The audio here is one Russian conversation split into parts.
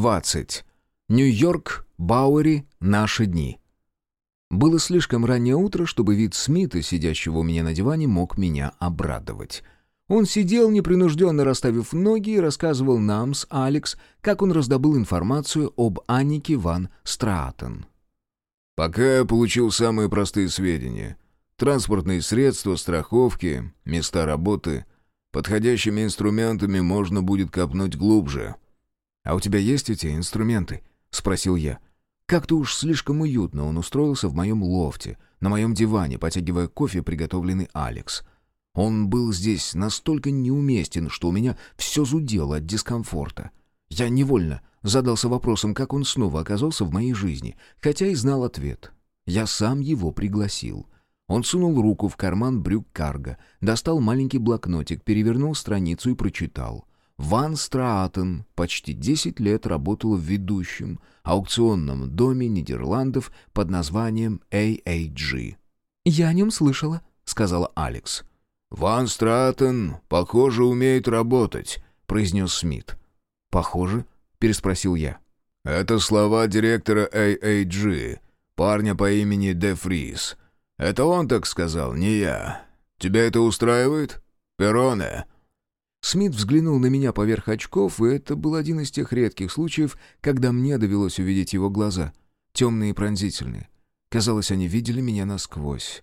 20. Нью-Йорк, Бауэри, наши дни. Было слишком раннее утро, чтобы вид Смита, сидящего у меня на диване, мог меня обрадовать. Он сидел, непринужденно расставив ноги, и рассказывал нам с Алекс, как он раздобыл информацию об Аннике Ван Страатен. «Пока я получил самые простые сведения. Транспортные средства, страховки, места работы. Подходящими инструментами можно будет копнуть глубже». «А у тебя есть эти инструменты?» — спросил я. Как-то уж слишком уютно он устроился в моем лофте, на моем диване, потягивая кофе, приготовленный Алекс. Он был здесь настолько неуместен, что у меня все зудело от дискомфорта. Я невольно задался вопросом, как он снова оказался в моей жизни, хотя и знал ответ. Я сам его пригласил. Он сунул руку в карман брюк Карга, достал маленький блокнотик, перевернул страницу и прочитал. Ван Страатен почти 10 лет работал в ведущем аукционном доме Нидерландов под названием AAG. «Я о нем слышала», — сказала Алекс. «Ван Стратен, похоже, умеет работать», — произнес Смит. «Похоже?» — переспросил я. «Это слова директора AAG, парня по имени Де Фрис. Это он так сказал, не я. Тебя это устраивает? Пероне?» Смит взглянул на меня поверх очков, и это был один из тех редких случаев, когда мне довелось увидеть его глаза. Темные и пронзительные. Казалось, они видели меня насквозь.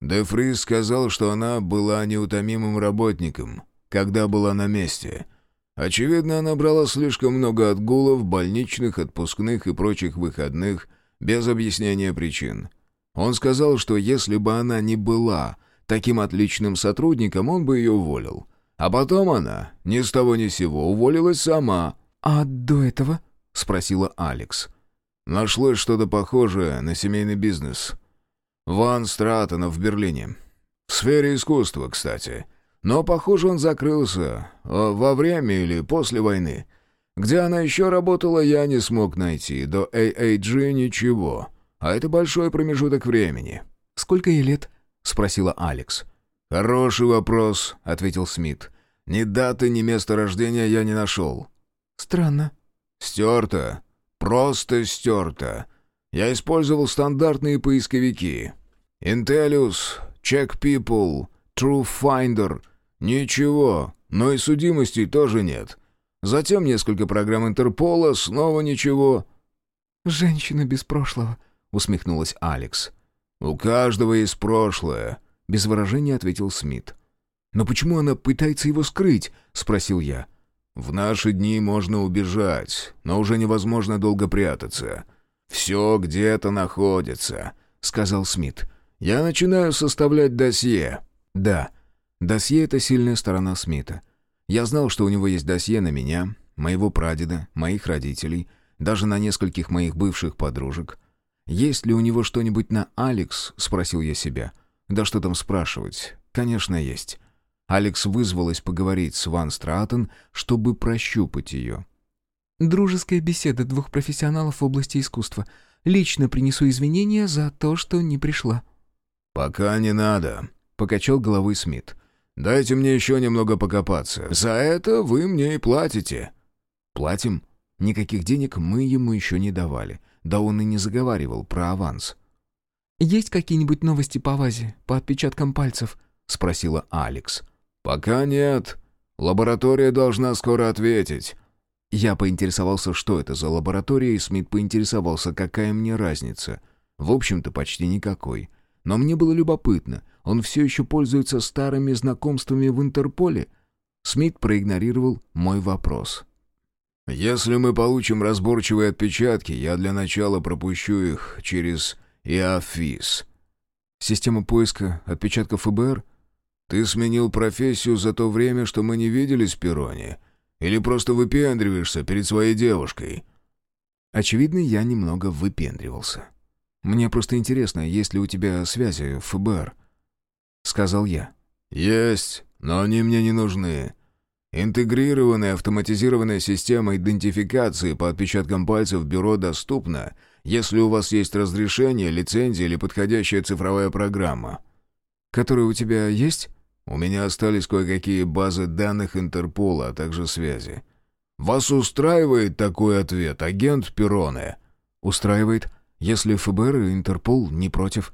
Де Фрис сказал, что она была неутомимым работником, когда была на месте. Очевидно, она брала слишком много отгулов, больничных, отпускных и прочих выходных, без объяснения причин. Он сказал, что если бы она не была таким отличным сотрудником, он бы ее уволил. А потом она, ни с того ни сего, уволилась сама. «А до этого?» — спросила Алекс. Нашлось что-то похожее на семейный бизнес. Ван Стратона в Берлине. В сфере искусства, кстати. Но, похоже, он закрылся во время или после войны. Где она еще работала, я не смог найти. До AAG ничего. А это большой промежуток времени. «Сколько ей лет?» — спросила Алекс. «Хороший вопрос», — ответил Смит. «Ни даты, ни места рождения я не нашел». «Странно». «Стерто. Просто стерто. Я использовал стандартные поисковики. Intellius, Check People, True Finder. Ничего, но и судимостей тоже нет. Затем несколько программ Интерпола, снова ничего». «Женщина без прошлого», — усмехнулась Алекс. «У каждого есть прошлое», — без выражения ответил Смит. «Но почему она пытается его скрыть?» — спросил я. «В наши дни можно убежать, но уже невозможно долго прятаться. Все где-то находится», — сказал Смит. «Я начинаю составлять досье». «Да, досье — это сильная сторона Смита. Я знал, что у него есть досье на меня, моего прадеда, моих родителей, даже на нескольких моих бывших подружек. Есть ли у него что-нибудь на Алекс?» — спросил я себя. «Да что там спрашивать? Конечно, есть». Алекс вызвалась поговорить с Ван Стратон, чтобы прощупать ее. «Дружеская беседа двух профессионалов в области искусства. Лично принесу извинения за то, что не пришла». «Пока не надо», — покачал головой Смит. «Дайте мне еще немного покопаться. За это вы мне и платите». «Платим? Никаких денег мы ему еще не давали. Да он и не заговаривал про аванс». «Есть какие-нибудь новости по вазе, по отпечаткам пальцев?» — спросила Алекс. «Пока нет. Лаборатория должна скоро ответить». Я поинтересовался, что это за лаборатория, и Смит поинтересовался, какая мне разница. В общем-то, почти никакой. Но мне было любопытно, он все еще пользуется старыми знакомствами в Интерполе? Смит проигнорировал мой вопрос. «Если мы получим разборчивые отпечатки, я для начала пропущу их через ИАФИС». «Система поиска отпечатков ФБР?» «Ты сменил профессию за то время, что мы не виделись в Перроне? Или просто выпендриваешься перед своей девушкой?» Очевидно, я немного выпендривался. «Мне просто интересно, есть ли у тебя связи в ФБР?» Сказал я. «Есть, но они мне не нужны. Интегрированная автоматизированная система идентификации по отпечаткам пальцев бюро доступна, если у вас есть разрешение, лицензия или подходящая цифровая программа». «Которая у тебя есть?» У меня остались кое-какие базы данных Интерпола, а также связи. Вас устраивает такой ответ, агент Пероне?» «Устраивает, если ФБР и Интерпол не против».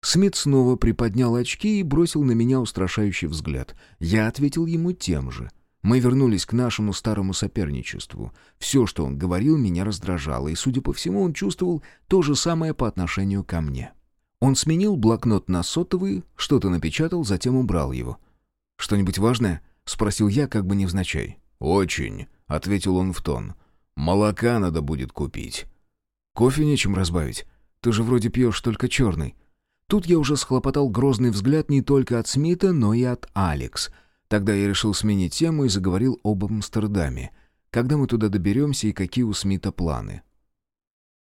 Смит снова приподнял очки и бросил на меня устрашающий взгляд. Я ответил ему тем же. Мы вернулись к нашему старому соперничеству. Все, что он говорил, меня раздражало, и, судя по всему, он чувствовал то же самое по отношению ко мне. Он сменил блокнот на сотовый, что-то напечатал, затем убрал его. «Что-нибудь важное?» — спросил я, как бы невзначай. «Очень», — ответил он в тон. «Молока надо будет купить». «Кофе нечем разбавить. Ты же вроде пьешь только черный». Тут я уже схлопотал грозный взгляд не только от Смита, но и от Алекс. Тогда я решил сменить тему и заговорил об Амстердаме. Когда мы туда доберемся и какие у Смита планы.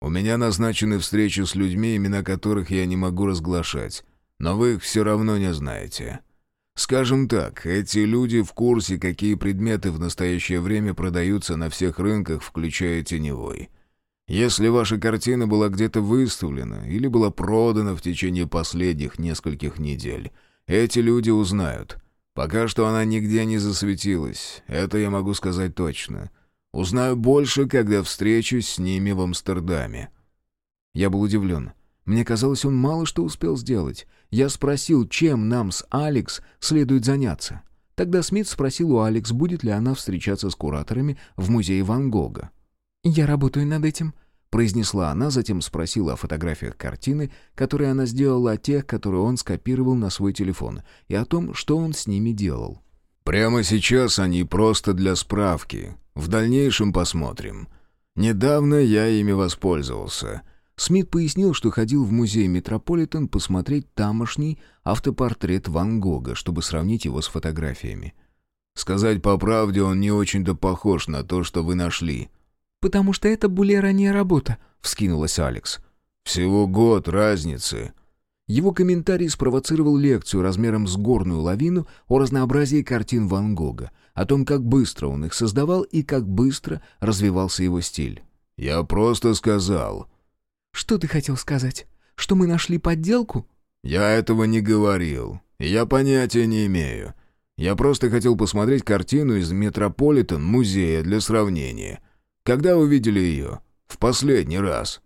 «У меня назначены встречи с людьми, имена которых я не могу разглашать, но вы их все равно не знаете. Скажем так, эти люди в курсе, какие предметы в настоящее время продаются на всех рынках, включая теневой». Если ваша картина была где-то выставлена или была продана в течение последних нескольких недель, эти люди узнают. Пока что она нигде не засветилась, это я могу сказать точно. Узнаю больше, когда встречусь с ними в Амстердаме». Я был удивлен. Мне казалось, он мало что успел сделать. Я спросил, чем нам с Алекс следует заняться. Тогда Смит спросил у Алекс, будет ли она встречаться с кураторами в музее Ван Гога. «Я работаю над этим», — произнесла она, затем спросила о фотографиях картины, которые она сделала, о тех, которые он скопировал на свой телефон, и о том, что он с ними делал. «Прямо сейчас они просто для справки. В дальнейшем посмотрим. Недавно я ими воспользовался». Смит пояснил, что ходил в музей Метрополитен посмотреть тамошний автопортрет Ван Гога, чтобы сравнить его с фотографиями. «Сказать по правде, он не очень-то похож на то, что вы нашли», «Потому что это более ранняя работа», — вскинулась Алекс. «Всего год разницы». Его комментарий спровоцировал лекцию размером с горную лавину о разнообразии картин Ван Гога, о том, как быстро он их создавал и как быстро развивался его стиль. «Я просто сказал». «Что ты хотел сказать? Что мы нашли подделку?» «Я этого не говорил. Я понятия не имею. Я просто хотел посмотреть картину из Метрополитен музея для сравнения. Когда вы видели ее? В последний раз?»